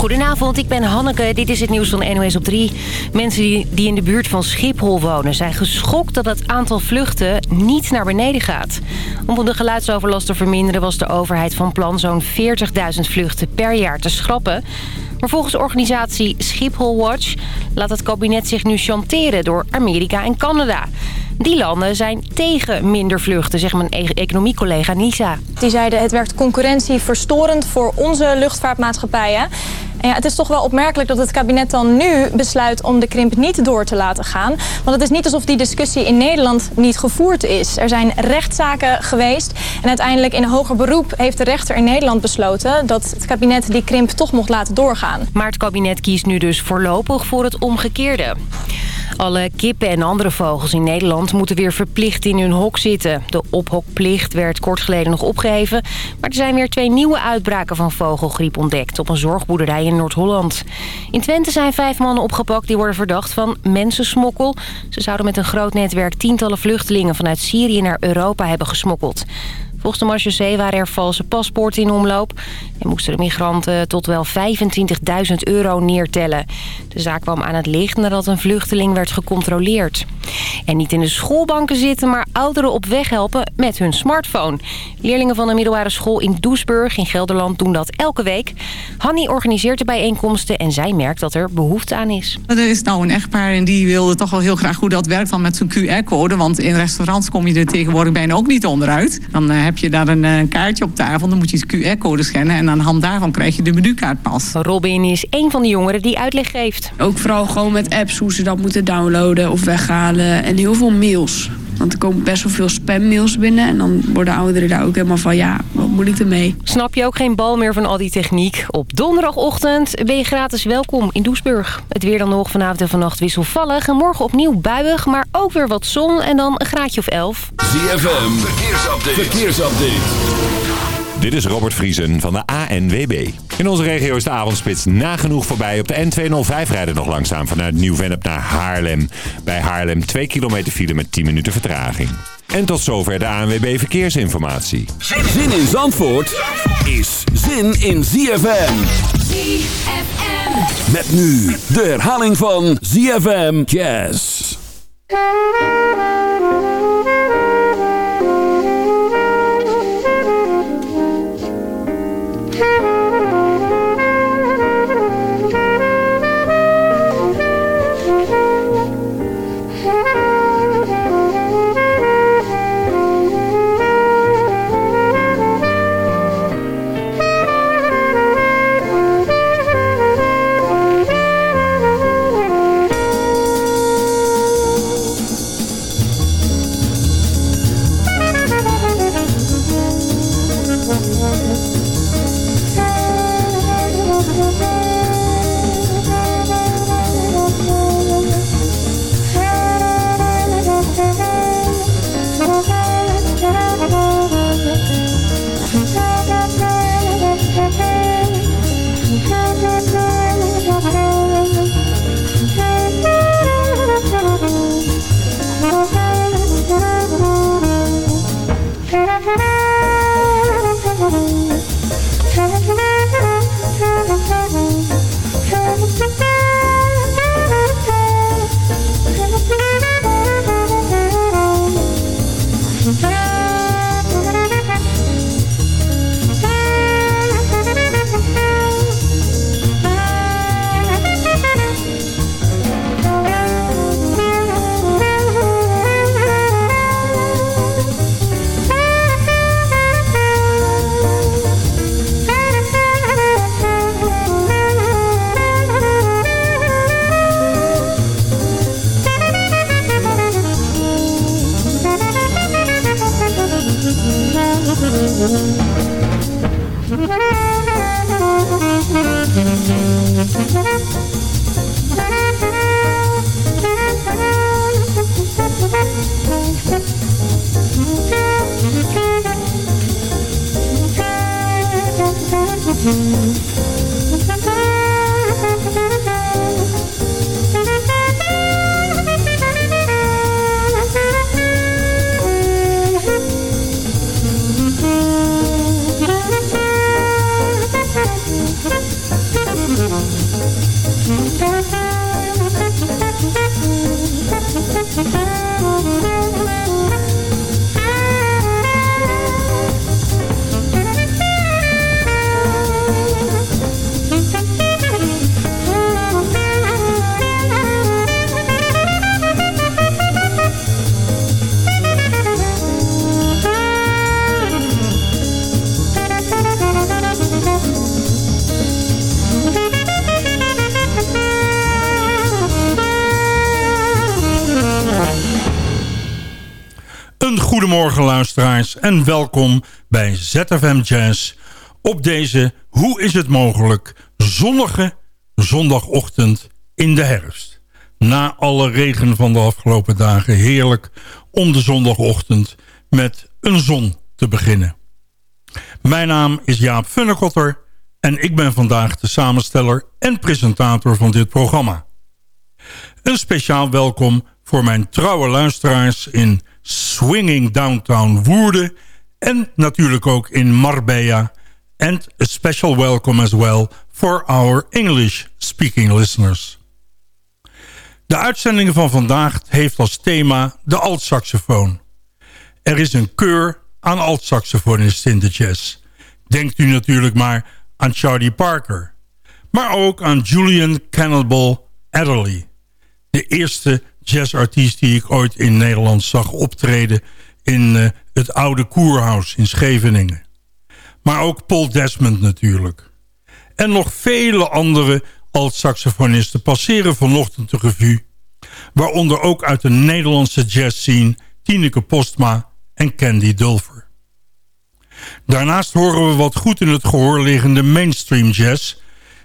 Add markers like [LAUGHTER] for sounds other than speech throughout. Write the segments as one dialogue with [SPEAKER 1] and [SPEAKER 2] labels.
[SPEAKER 1] Goedenavond, ik ben Hanneke. Dit is het nieuws van NOS op 3. Mensen die, in de buurt van Schiphol wonen... zijn geschokt dat het aantal vluchten niet naar beneden gaat. Om de geluidsoverlast te verminderen... was de overheid van plan zo'n 40.000 vluchten per jaar te schrappen. Maar volgens organisatie Schiphol Watch... laat het kabinet zich nu chanteren door Amerika en Canada... Die landen zijn tegen minder vluchten, zegt mijn e- economiecollega Nisa.
[SPEAKER 2] Die zeiden het werkt concurrentieverstorend voor onze luchtvaartmaatschappijen. En ja, het is toch wel opmerkelijk dat het kabinet dan nu besluit om de krimp niet door te laten gaan. Want het is niet alsof die discussie in Nederland niet gevoerd is. Er zijn rechtszaken geweest en uiteindelijk in hoger beroep heeft de rechter in Nederland besloten dat het kabinet die krimp toch mocht laten doorgaan.
[SPEAKER 1] Maar het kabinet kiest nu dus voorlopig voor het omgekeerde. Alle kippen en andere vogels in Nederland moeten weer verplicht in hun hok zitten. De ophokplicht werd kort geleden nog opgeheven. Maar er zijn weer twee nieuwe uitbraken van vogelgriep ontdekt... op een zorgboerderij in Noord-Holland. In Twente zijn vijf mannen opgepakt die worden verdacht van mensensmokkel. Ze zouden met een groot netwerk tientallen vluchtelingen vanuit Syrië naar Europa hebben gesmokkeld. Volgens de marechaussee waren er valse paspoorten in omloop... en moesten de migranten tot wel 25.000 euro neertellen. De zaak kwam aan het licht nadat een vluchteling werd gecontroleerd. En niet in de schoolbanken zitten, maar ouderen op weg helpen met hun smartphone. Leerlingen van een middelbare school in Doesburg in Gelderland doen dat elke week. Hanny organiseert de bijeenkomsten en zij merkt dat er behoefte aan is.
[SPEAKER 3] Er is nou een echtpaar en die wilde toch wel heel graag hoe dat werkt dan met zo'n QR-code. Want in restaurants kom je er tegenwoordig bijna ook niet onderuit. Dan uh, heb je daar een, een, kaartje op tafel, dan moet je de QR-code scannen... en aan de hand daarvan krijg je de menukaart pas.
[SPEAKER 1] Robin is een van de jongeren die uitleg geeft.
[SPEAKER 4] Ook vooral gewoon met apps hoe ze dat moeten downloaden of weghalen en heel veel mails. Want er komen best wel veel spammails binnen. En dan worden ouderen daar ook helemaal van, ja, wat moet ik ermee?
[SPEAKER 1] Snap je ook geen bal meer van al die techniek? Op donderdagochtend ben je gratis welkom in Doesburg. Het weer dan nog vanavond en vannacht wisselvallig. En morgen opnieuw buiig, maar ook weer wat zon en dan een graadje of 11.
[SPEAKER 5] ZFM, verkeersupdate. verkeersupdate. Dit is Robert Vriesen van de ANWB. In onze regio is de avondspits nagenoeg voorbij. Op de N205 rijden nog langzaam vanuit Nieuw-Vennep naar Haarlem. Bij Haarlem 2 kilometer file met 10 minuten vertraging. En tot zover de ANWB Verkeersinformatie.
[SPEAKER 6] Zin in Zandvoort is zin in ZFM. ZFM. Met nu de herhaling van ZFM Jazz.
[SPEAKER 7] Goedemorgen luisteraars en welkom bij ZFM Jazz op deze, hoe is het mogelijk, zonnige zondagochtend in de herfst. Na alle regen van de afgelopen dagen heerlijk om de zondagochtend met een zon te beginnen. Mijn naam is Jaap Funnekotter en ik ben vandaag de samensteller en presentator van dit programma. Een speciaal welkom voor mijn trouwe luisteraars in Swinging Downtown Woerden... en natuurlijk ook in Marbella. And a special welcome as well for our English-speaking listeners. De uitzending van vandaag heeft als thema de altsaxofoon. Er is een keur aan altsaxofonisten in de jazz. Denkt u natuurlijk maar aan Charlie Parker. Maar ook aan Julian Cannibal Adderley. De eerste jazzartiest die ik ooit in Nederland zag optreden... in uh, het oude Koerhuis in Scheveningen. Maar ook Paul Desmond natuurlijk. En nog vele andere alt-saxofonisten passeren vanochtend de revue... waaronder ook uit de Nederlandse jazzscene Tineke Postma en Candy Dulfer. Daarnaast horen we wat goed in het gehoor liggende mainstream jazz.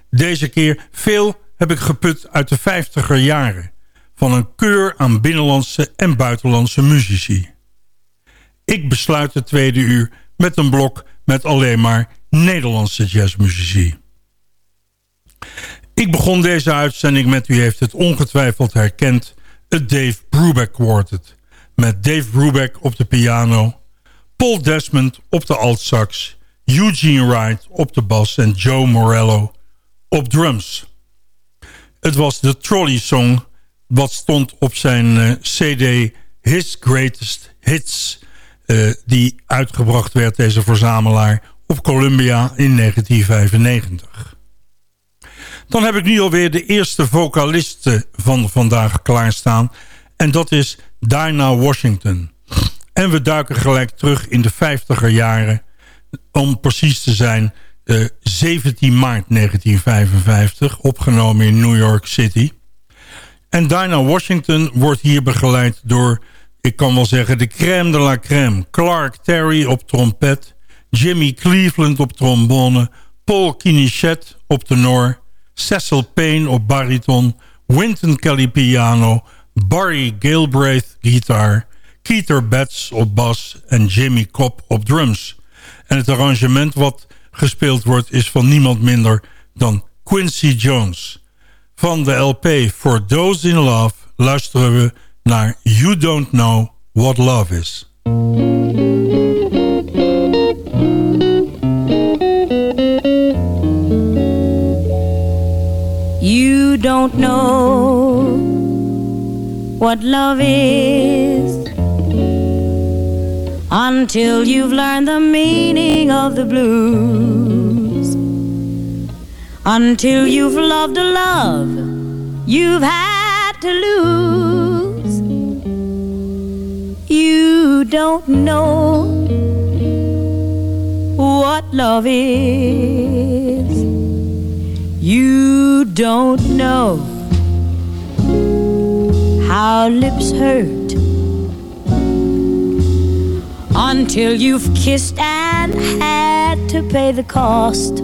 [SPEAKER 7] Deze keer veel heb ik geput uit de 50er jaren van een keur aan binnenlandse en buitenlandse muzici. Ik besluit het tweede uur met een blok met alleen maar Nederlandse jazzmuzici. Ik begon deze uitzending met, u heeft het ongetwijfeld herkend... het Dave Brubeck Quartet. Met Dave Brubeck op de piano... Paul Desmond op de altsax... Eugene Wright op de bas en Joe Morello op drums. Het was de Trolley Song wat stond op zijn uh, cd His Greatest Hits... Uh, die uitgebracht werd, deze verzamelaar, op Columbia in 1995. Dan heb ik nu alweer de eerste vocaliste van vandaag klaarstaan... en dat is Dinah Washington. En we duiken gelijk terug in de 50er jaren... om precies te zijn, uh, eh, 17 maart 1955... opgenomen in New York City... En Dinah Washington wordt hier begeleid door, ik kan wel zeggen, de crème de la crème. Clark Terry op trompet, Jimmy Cleveland op trombone, Paul Kinichet op tenor, Cecil Payne op bariton, Wynton Kelly piano, Barry Gilbraith gitaar, Keeter Betts op bas en Jimmy Cobb op drums. En het arrangement wat gespeeld wordt is van niemand minder dan Quincy Jones. Van de LP For Those in Love luisteren we naar You Don't Know What Love Is.
[SPEAKER 8] You don't know what love is Until you've learned the meaning of the blues until you've loved a love you've had to lose. You don't know what love is. You don't know how lips hurt until you've kissed and had to pay the cost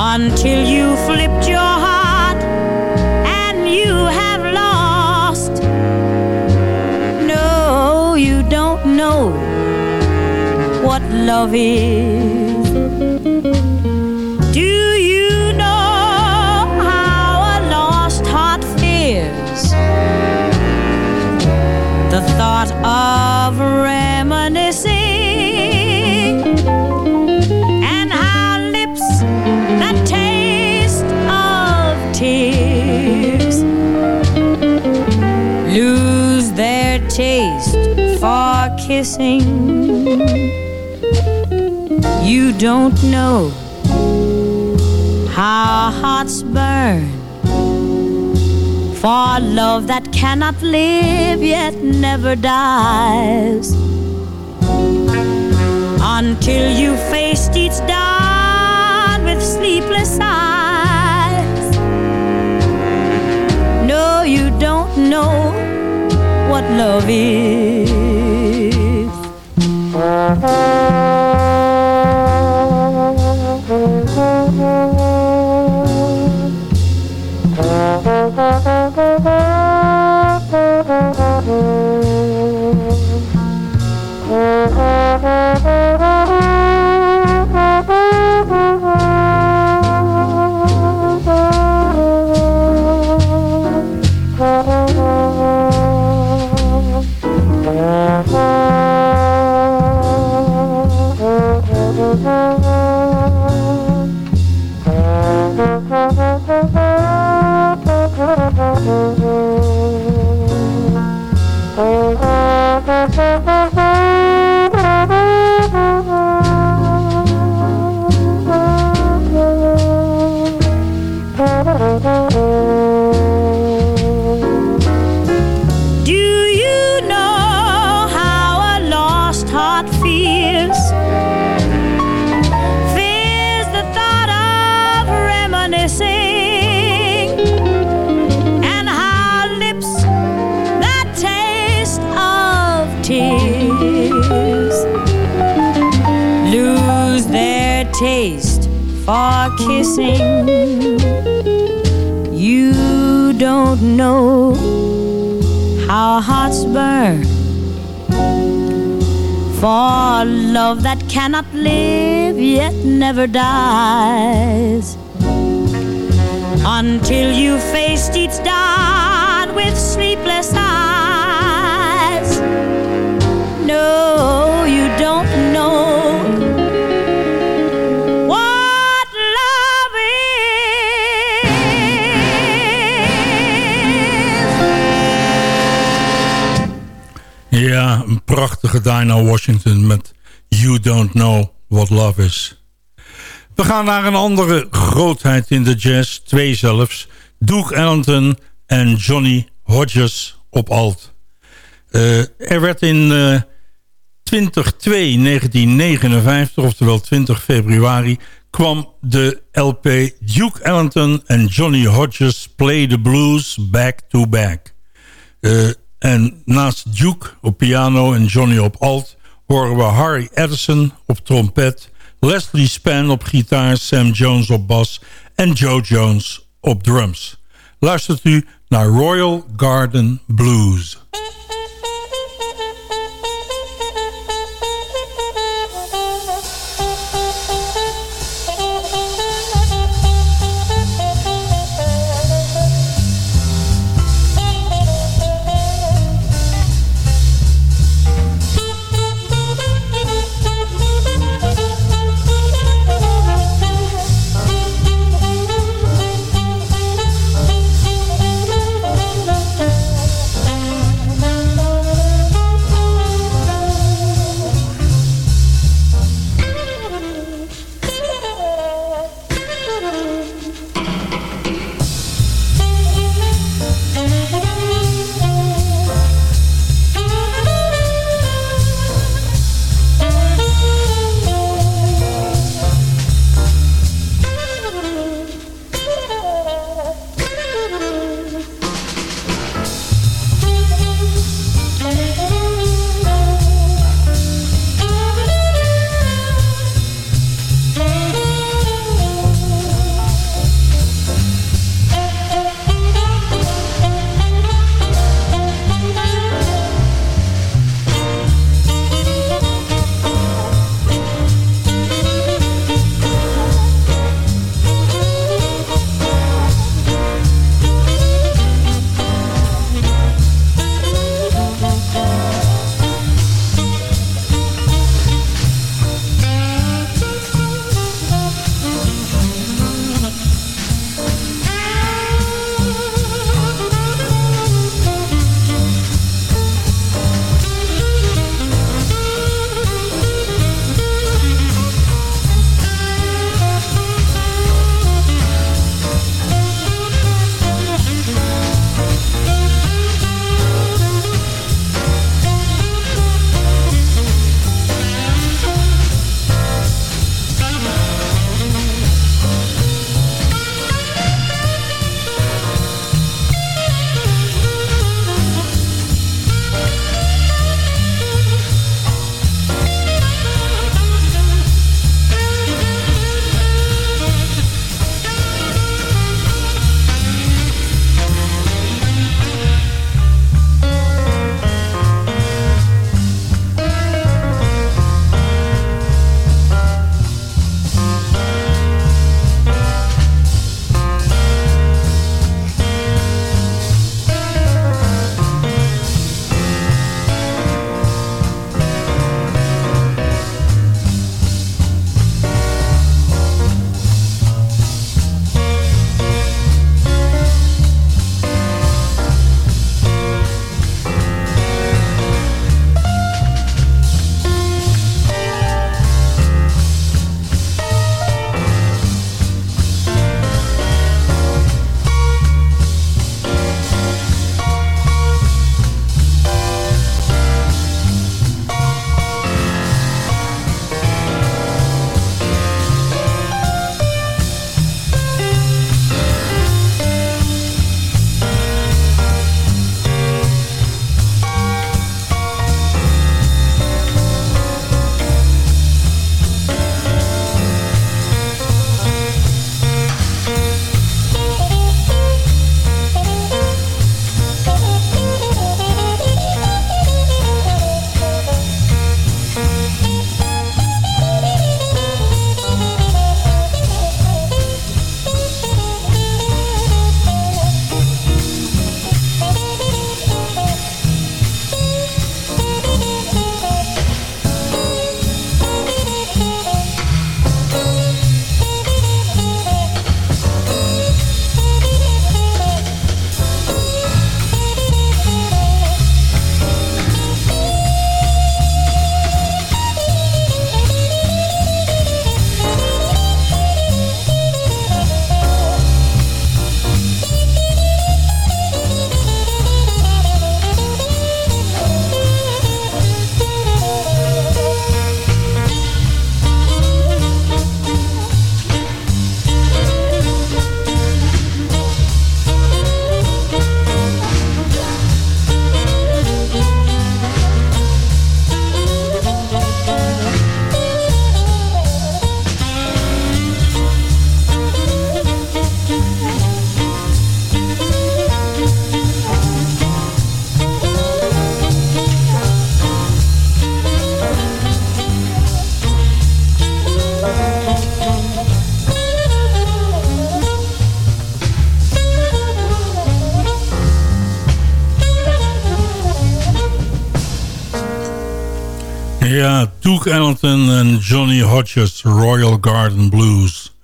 [SPEAKER 8] until you flipped your heart and you have lost. No, you don't know what love is. Kissing. You don't know how hearts burn for love that cannot live yet never dies until you faced each dawn with sleepless eyes. No, you don't know what love is. Mm-hmm. Never dies until you faced each dawn with sleepless eyes. No, you don't know.
[SPEAKER 7] Ja, een prachtige Dinah Washington met You Don't Know What Love Is. We gaan naar een andere grootheid in de jazz, twee zelfs. Duke Ellington en Johnny Hodges op alt. Uh, er werd in uh, 2002, 1959, oftewel 20 februari... kwam de LP Duke Ellington en Johnny Hodges Play the Blues Back to Back. Uh, en naast Duke op piano en Johnny op alt horen we Harry Edison op trompet... Leslie Span op gitaar, Sam Jones op bas... en Joe Jones op drums. Luistert u naar Royal Garden Blues. Royal Garden Blues.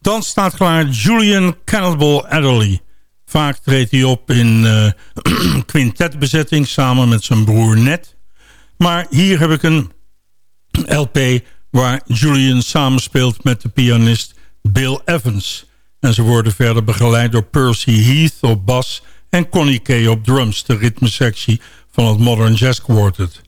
[SPEAKER 7] Dan staat klaar Julian Cannibal Adderley. Vaak treedt hij op in uh, [CLEARS THROAT] quintetbezetting samen met zijn broer Ned. Maar hier heb ik een [CLEARS THROAT] LP waar Julian samenspeelt met de pianist Bill Evans. En ze worden verder begeleid door Percy Heath op bas en Connie Kay op drums, de ritmesectie van het Modern Jazz Quartet.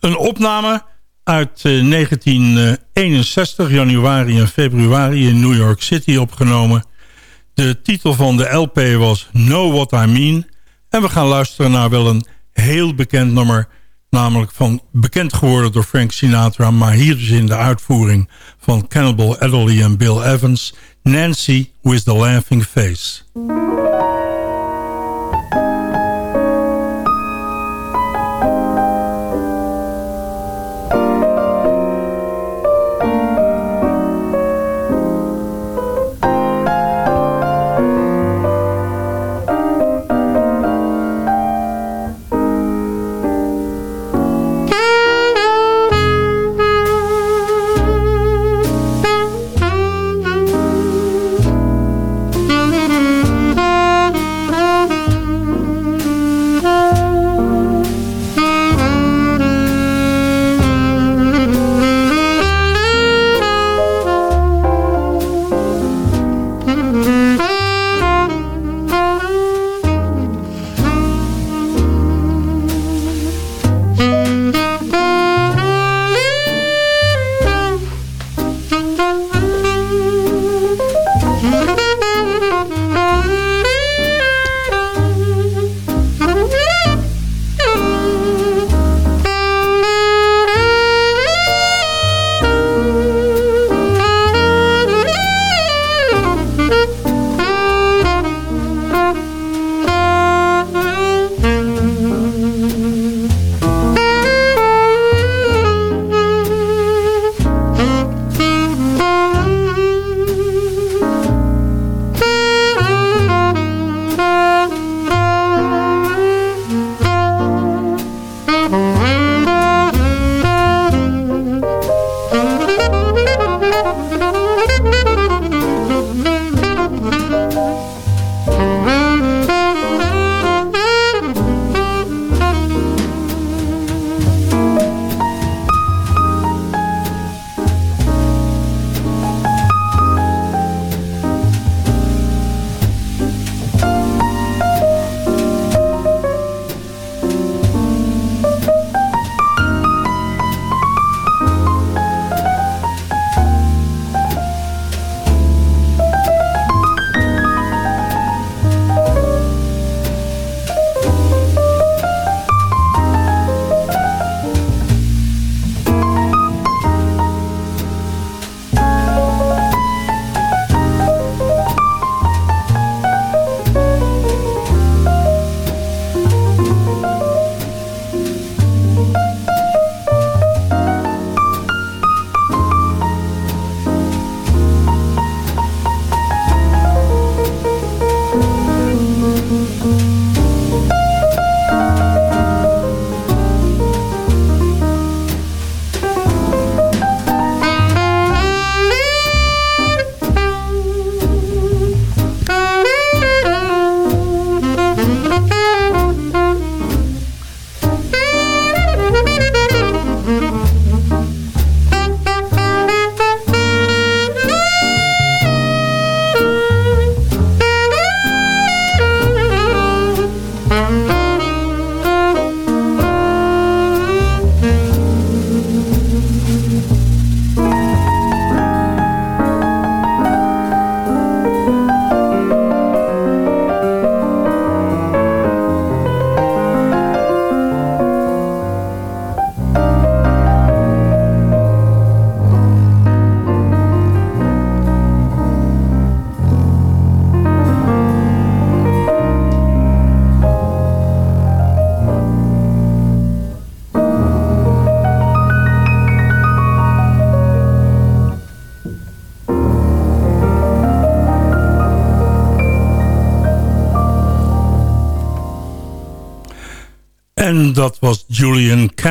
[SPEAKER 7] Een opname uit 1961, eh, januari en februari in New York City opgenomen. De titel van de LP was Know What I Mean. En we gaan luisteren naar wel een heel bekend nummer... namelijk van bekend geworden door Frank Sinatra... maar hier dus in de uitvoering van Cannibal Adderley en Bill Evans... Nancy with the Laughing Face.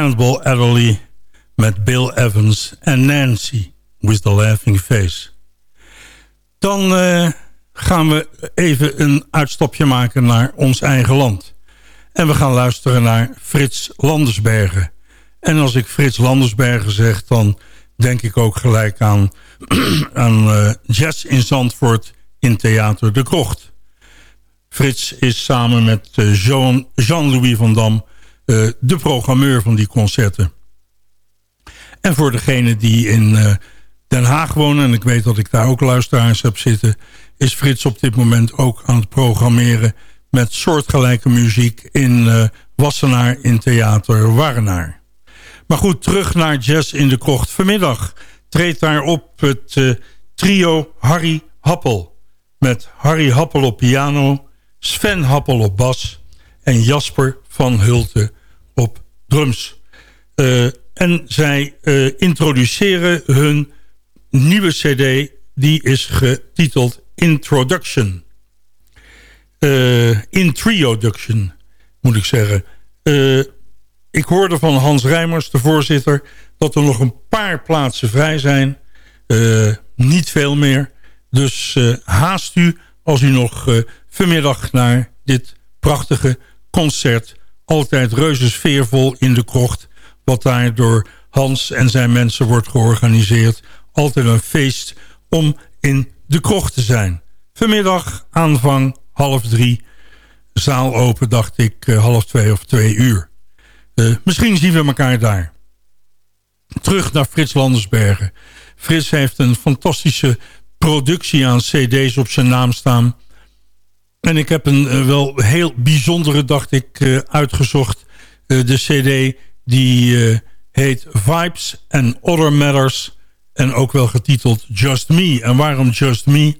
[SPEAKER 7] Campbell Adderley met Bill Evans en Nancy with the Laughing Face. Dan uh, gaan we even een uitstapje maken naar ons eigen land. En we gaan luisteren naar Frits Landersbergen. En als ik Frits Landersbergen zeg, dan denk ik ook gelijk aan, [CLEARS THROAT] aan uh, jazz in Zandvoort in Theater de Krocht. Frits is samen met uh, Jean-Louis van Dam de programmeur van die concerten. En voor degenen die in Den Haag wonen... en ik weet dat ik daar ook luisteraars heb zitten... is Frits op dit moment ook aan het programmeren... met soortgelijke muziek in Wassenaar in Theater Warrenaar. Maar goed, terug naar Jazz in de Krocht. Vanmiddag treedt daar op het trio Harry Happel. Met Harry Happel op piano, Sven Happel op bas... en Jasper van Hulte op drums. Uh, en zij uh, introduceren hun nieuwe cd... die is getiteld Introduction. Introduction, moet ik zeggen... Ik hoorde van Hans Rijmers, de voorzitter... dat er nog een paar plaatsen vrij zijn. Uh, niet veel meer. Dus uh, haast u als u nog uh, vanmiddag naar dit prachtige concert... altijd reuze sfeervol in de krocht... wat daar door Hans en zijn mensen wordt georganiseerd. Altijd een feest om in de krocht te zijn. Vanmiddag aanvang half drie. Zaal open, dacht ik, half twee of twee uur. Uh, misschien zien we elkaar daar. Terug naar Frits Landersbergen. Frits heeft een fantastische productie aan cd's op zijn naam staan. En ik heb een uh, wel heel bijzondere, dacht ik, uh, uitgezocht. de cd die heet Vibes and Other Matters. En ook wel getiteld Just Me. En waarom Just Me?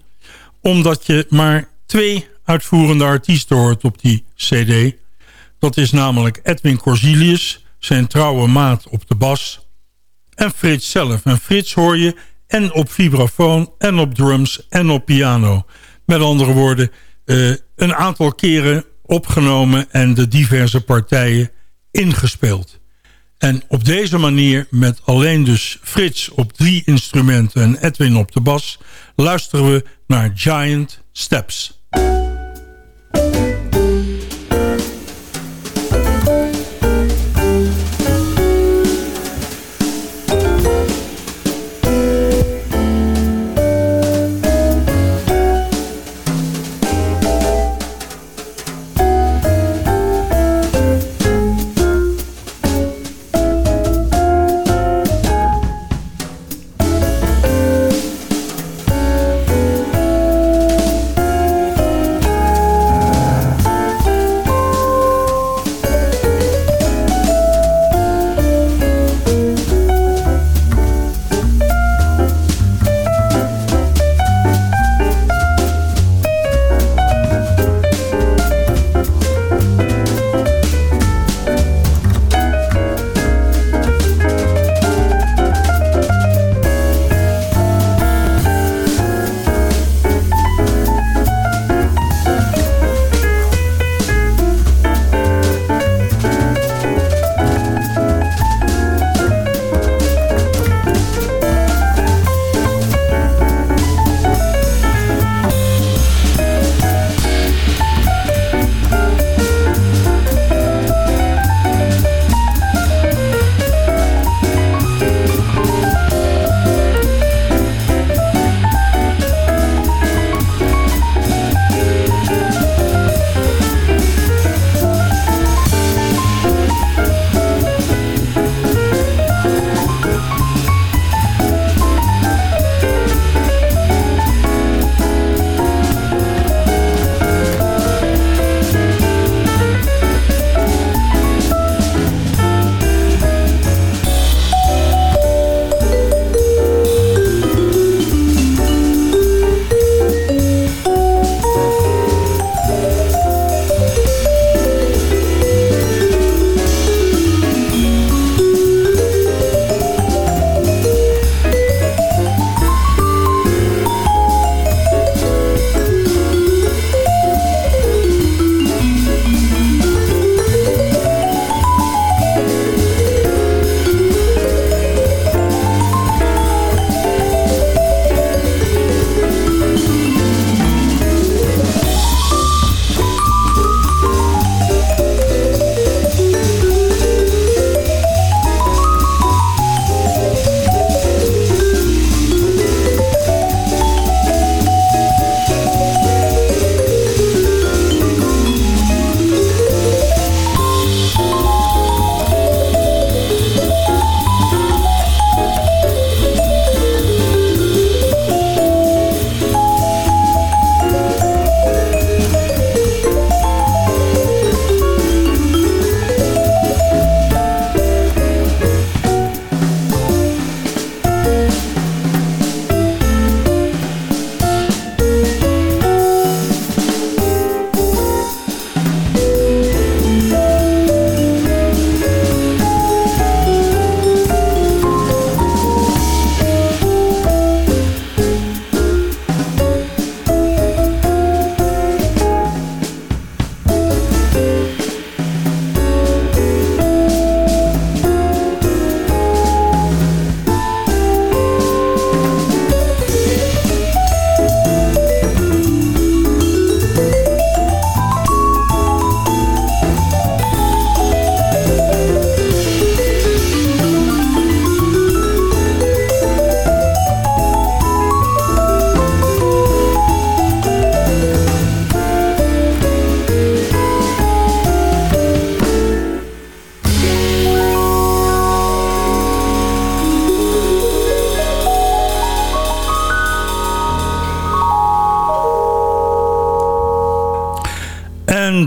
[SPEAKER 7] Omdat je maar twee uitvoerende artiesten hoort op die cd. Dat is namelijk Edwin Corsilius, zijn trouwe maat op de bas. En Frits zelf. En Frits hoor je en op vibrafoon en op drums en op piano. Met andere woorden, uh, een aantal keren opgenomen en de diverse partijen ingespeeld. En op deze manier, met alleen dus Frits op drie instrumenten en Edwin op de bas... luisteren we naar Giant Steps.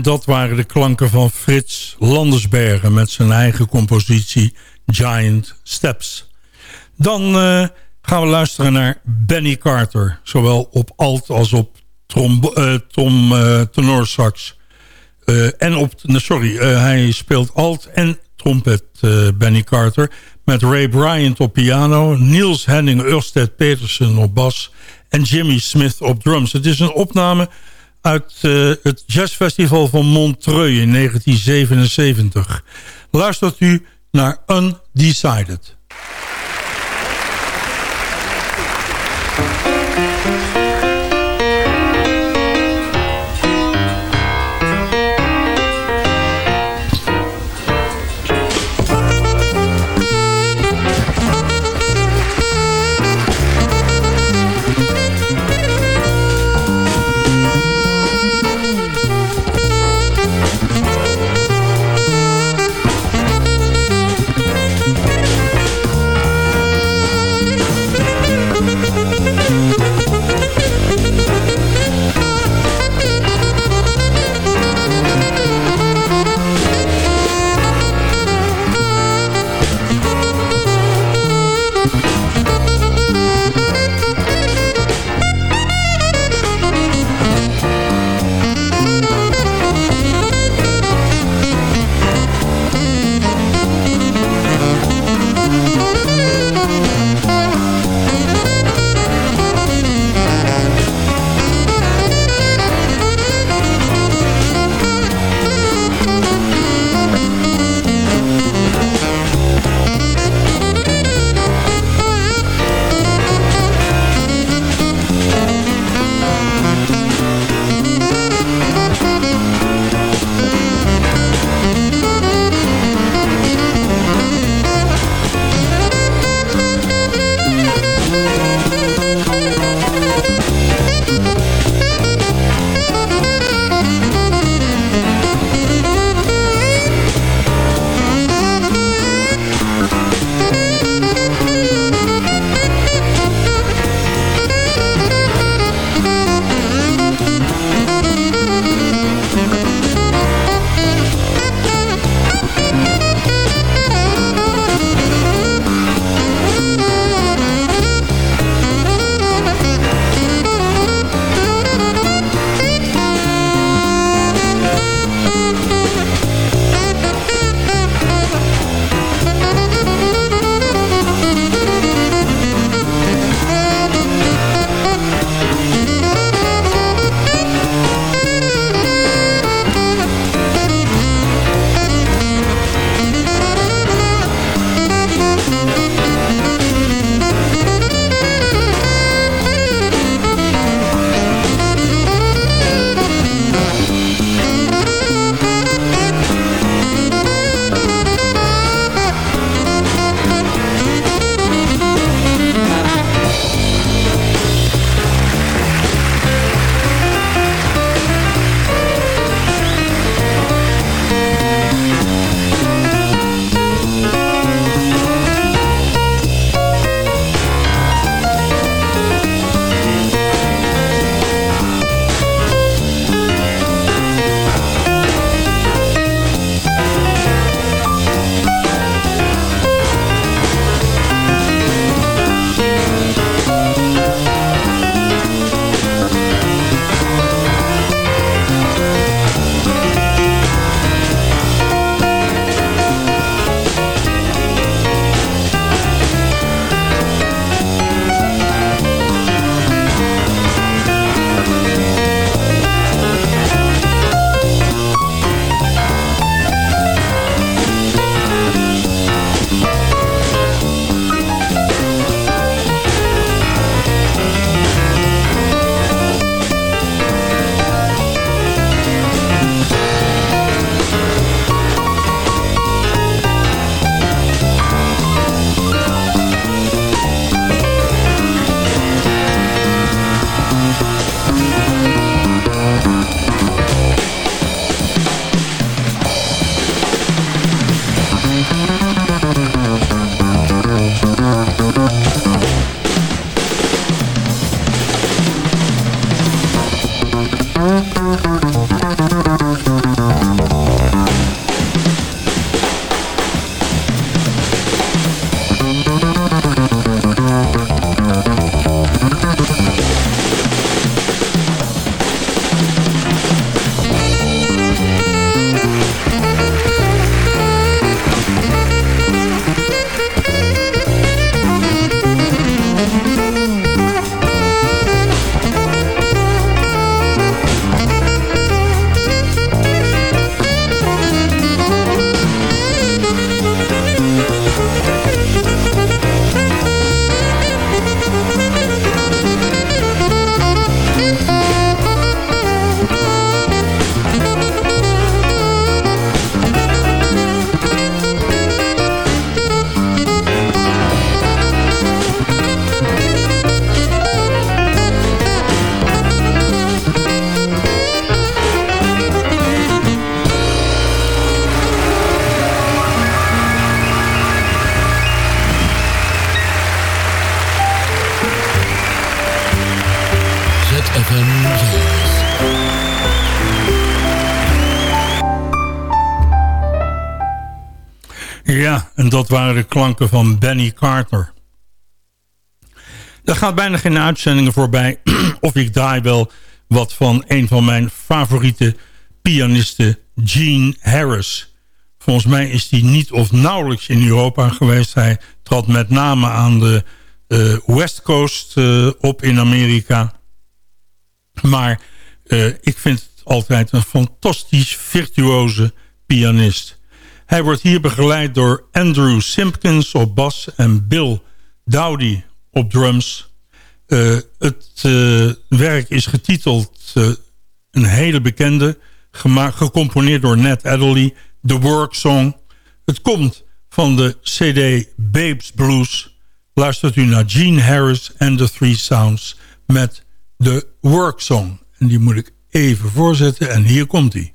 [SPEAKER 7] Dat waren de klanken van Frits Landersbergen... met zijn eigen compositie Giant Steps. Dan uh, gaan we luisteren naar Benny Carter. Zowel op alt als op trom, uh, tom uh, tenorsax. en op, sorry, hij speelt alt en trompet Benny Carter... met Ray Bryant op piano... Niels Henning Ørsted Petersen op bas... en Jimmy Smith op drums. Het is een opname uit uh, het jazzfestival van Montreux in 1977. Luistert u naar Undecided. De klanken van Benny Carter. Er gaat bijna geen uitzendingen voorbij [CLEARS THROAT] of ik draai wel wat van een van mijn favoriete pianisten, Gene Harris. Volgens mij is hij niet of nauwelijks in Europa geweest. Hij trad met name aan de uh, West Coast uh, op in Amerika. Maar uh, ik vind het altijd een fantastisch virtuoze pianist. Hij wordt hier begeleid door Andrew Simpkins op bas en Bill Dowdy op drums. Uh, het uh, werk is getiteld uh, een hele bekende, gecomponeerd door Ned Adderley, The Work Song. Het komt van de CD Babes Blues. Luistert u naar Gene Harris en The Three Sounds met The Work Song. En die moet ik even voorzetten en hier komt hij.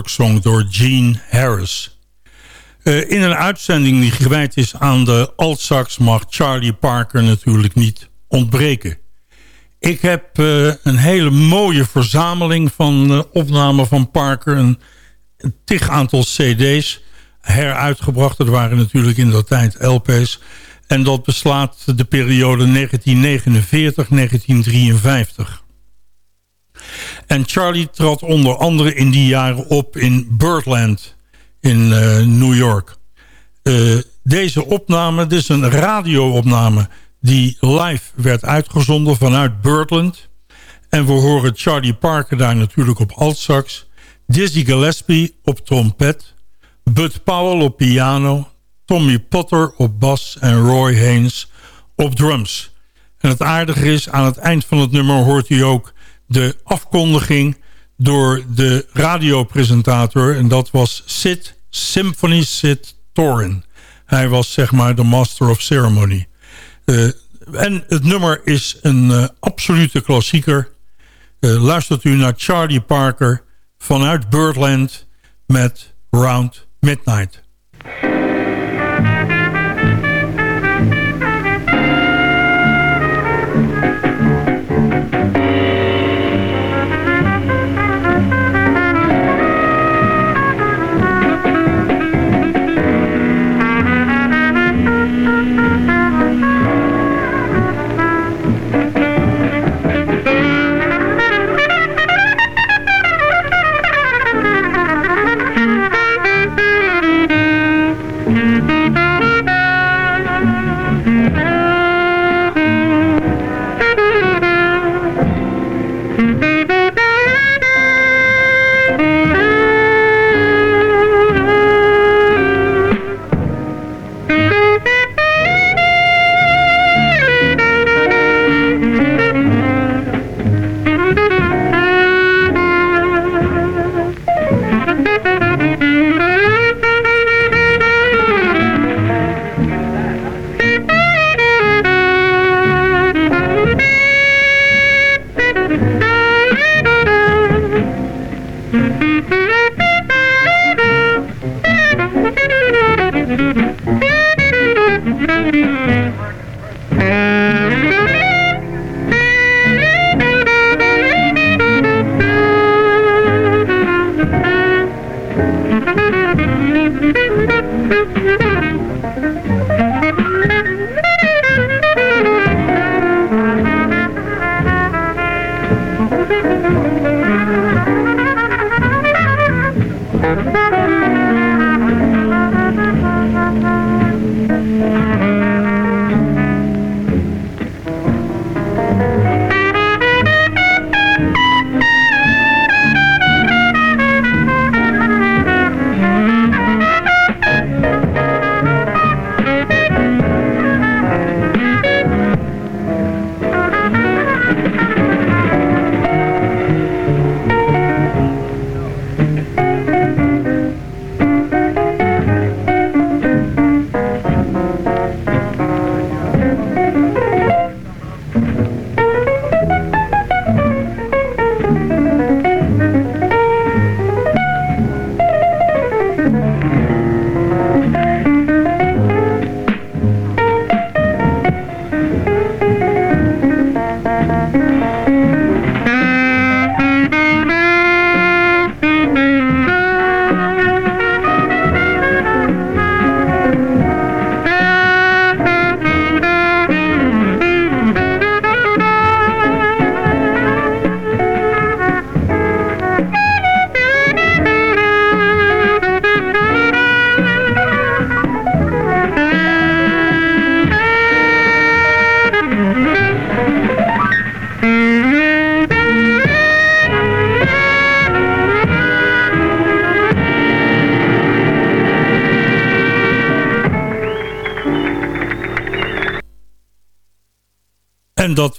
[SPEAKER 7] Worksong door Gene Harris. Uh, in een uitzending die gewijd is aan de altsax mag Charlie Parker natuurlijk niet ontbreken. Ik heb uh, een hele mooie verzameling van uh, opnamen van Parker. Een, een tig aantal cd's heruitgebracht. Dat waren natuurlijk in dat tijd LP's. En dat beslaat de periode 1949-1953. En Charlie trad onder andere in die jaren op in Birdland in uh, New York. Uh, deze opname, dit is een radioopname die live werd uitgezonden vanuit Birdland. En we horen Charlie Parker daar natuurlijk op altsax. Dizzy Gillespie op trompet. Bud Powell op piano. Tommy Potter op bas en Roy Haynes op drums. En het aardige is, aan het eind van het nummer hoort u ook de afkondiging door de radiopresentator. En dat was Sid, Symphony Sid Torin. Hij was zeg maar de master of ceremony. Uh, en het nummer is een uh, absolute klassieker. Uh, luistert u naar Charlie Parker vanuit Birdland met Round Midnight.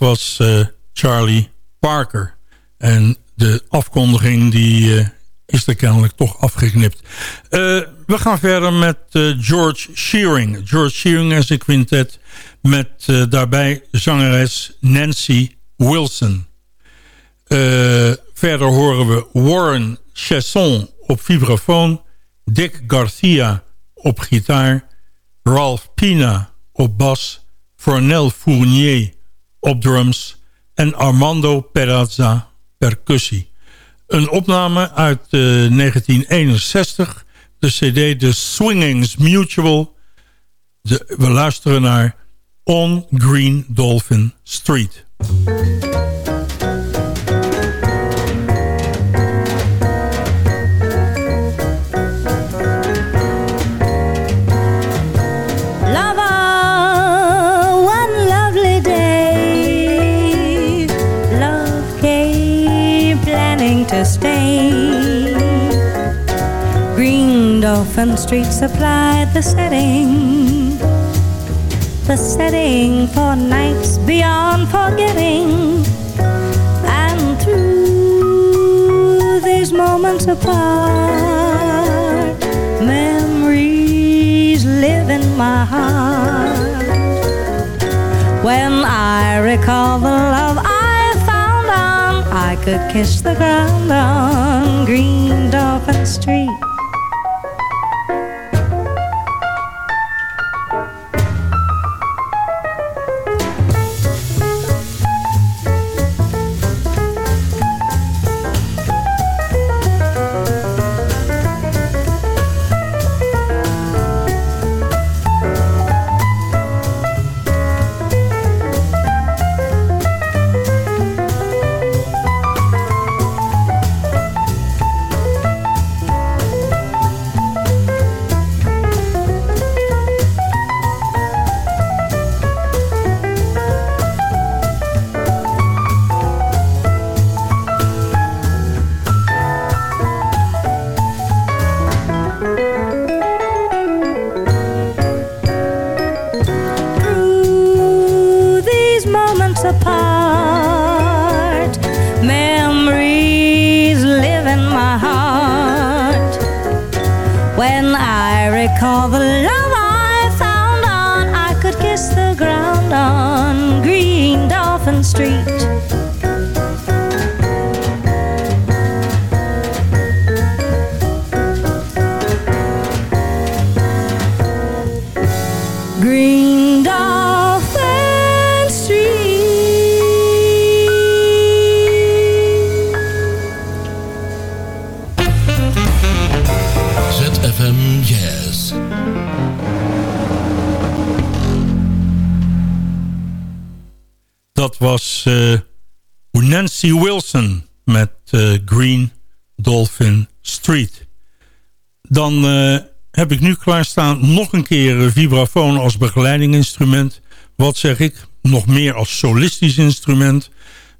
[SPEAKER 7] Was uh, Charlie Parker. En de afkondiging die uh, is er kennelijk toch afgeknipt. Uh, we gaan verder met George Shearing. George Shearing en zijn quintet met daarbij zangeres Nancy Wilson. verder horen we Warren Chesson op vibrafoon... Dick Garcia op gitaar... Ralph Pina op bas... Fornel Fournier op drums en Armando Perazza percussie. Een opname uit uh, 1961, de cd The Swingings Mutual. De, we luisteren naar On Green Dolphin Street.
[SPEAKER 8] Dolphin Street supplied the setting. The setting for nights beyond forgetting. And through these moments apart, memories live in my heart. When I recall the love I found on, I could kiss the ground on Green Dolphin Street.
[SPEAKER 7] Nancy Wilson met eh, Green Dolphin Street. Dan eh, heb ik nu klaarstaan nog een keer een vibrafoon als begeleidinginstrument. Wat zeg ik? Nog meer als solistisch instrument.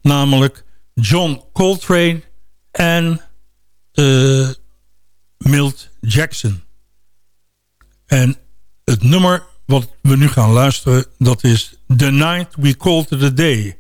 [SPEAKER 7] Namelijk John Coltrane en eh, Milt Jackson. En het nummer wat we nu gaan luisteren... dat is The Night We Called A Day.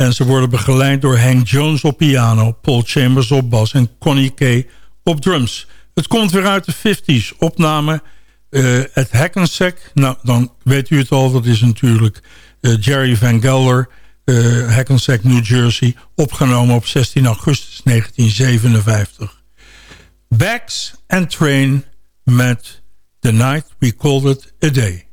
[SPEAKER 7] En ze worden begeleid door Hank Jones op piano... Paul Chambers op bas en Connie Kay op drums. Het komt weer uit de 50s. Opname eh het Hackensack. Nou, dan weet u het al. Dat is natuurlijk eh, Jerry Van Gelder... eh, Hackensack, New Jersey. Opgenomen op 16 augustus 1957. Bags and Train met The Night We Called It A Day.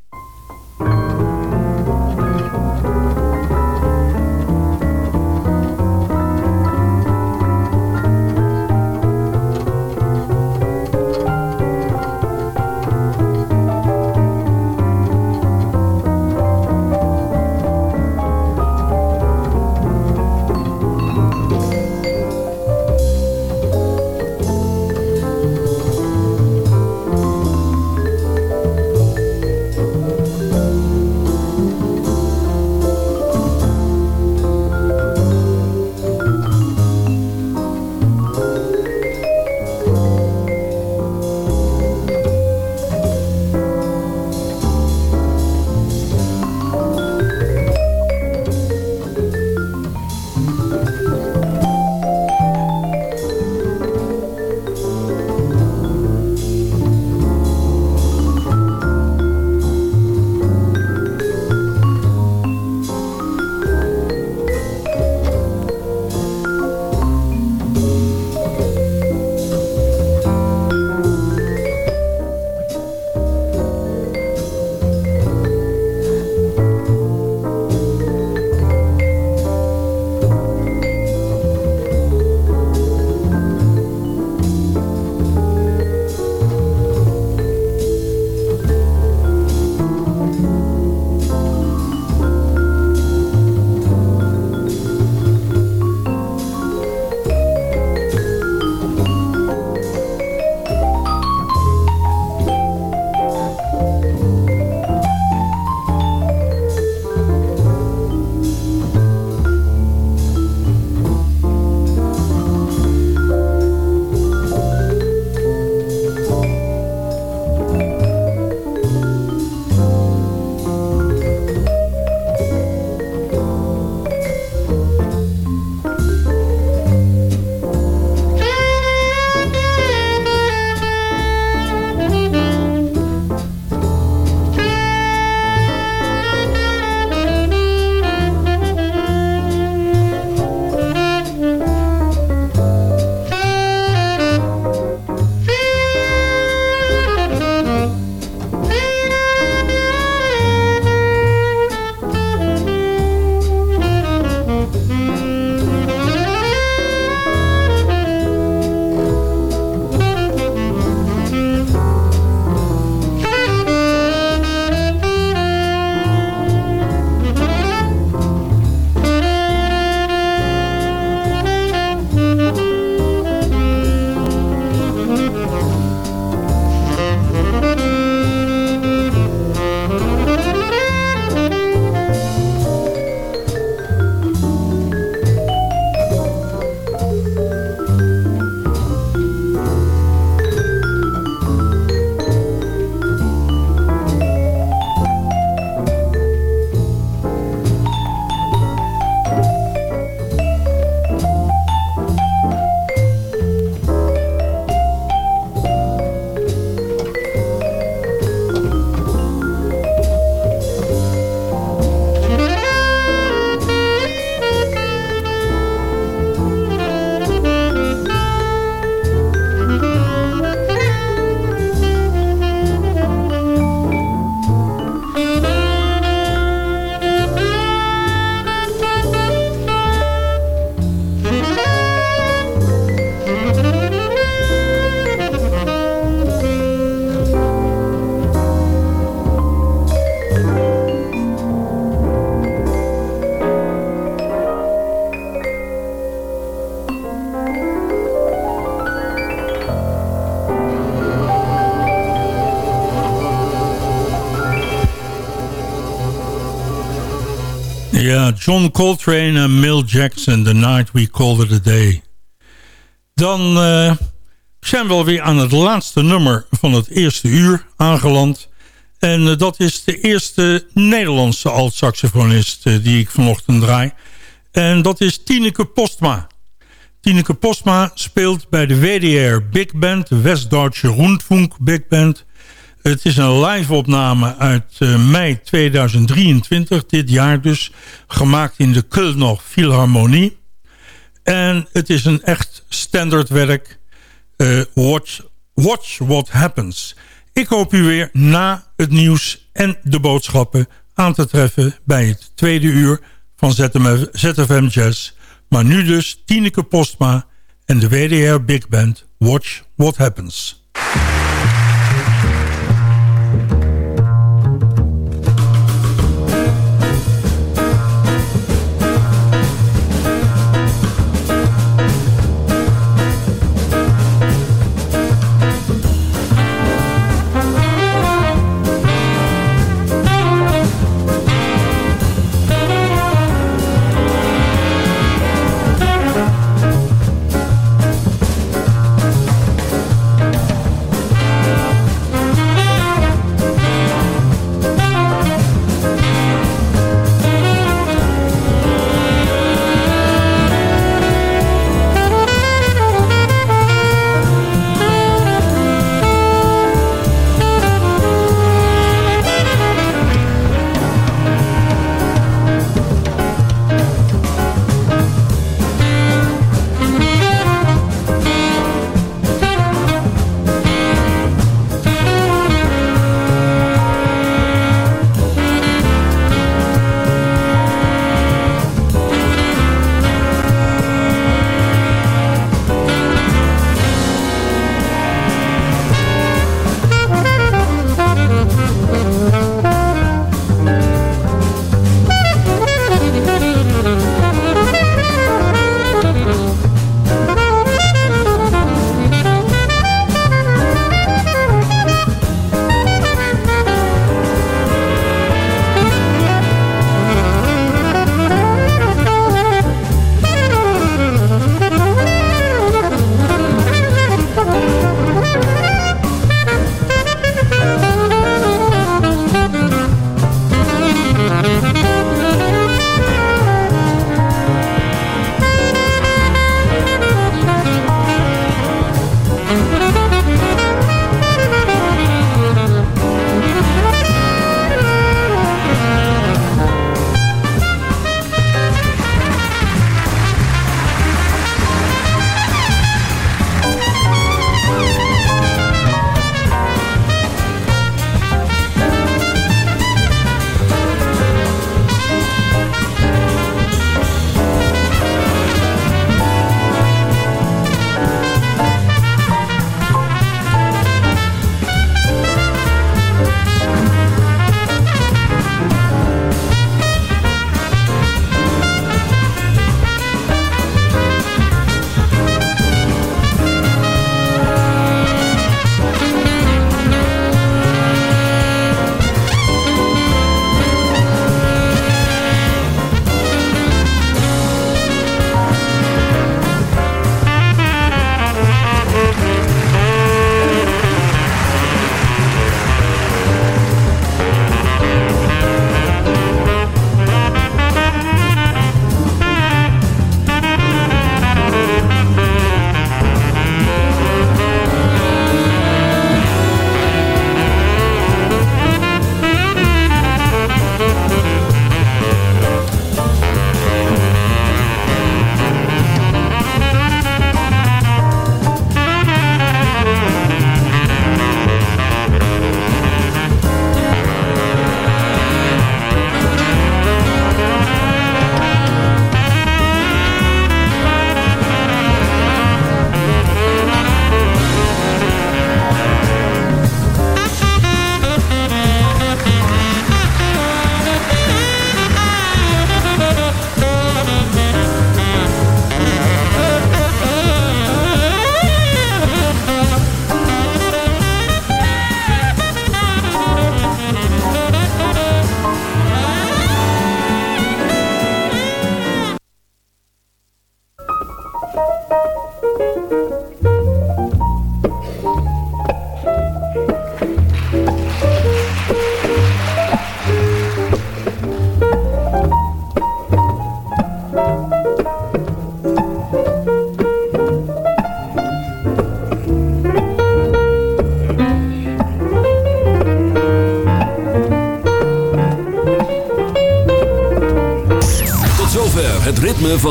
[SPEAKER 7] John Coltrane en Mill Jackson, The Night We Called It A Day. Dan uh, zijn we alweer aan het laatste nummer van het eerste uur aangeland. En uh, dat is de eerste Nederlandse alt-saxofonist uh, die ik vanochtend draai. En dat is Tineke Postma. Tineke Postma speelt bij de WDR Big Band, de West-Duitse Rundfunk Big Band... Het is een live-opname uit uh, mei 2023, dit jaar dus. Gemaakt in de Kölner Philharmonie. En het is een echt standaardwerk. Uh, watch, watch What Happens. Ik hoop u weer na het nieuws en de boodschappen aan te treffen... bij het tweede uur van ZFM Jazz. Maar nu dus Tineke Postma en de WDR Big Band Watch What Happens.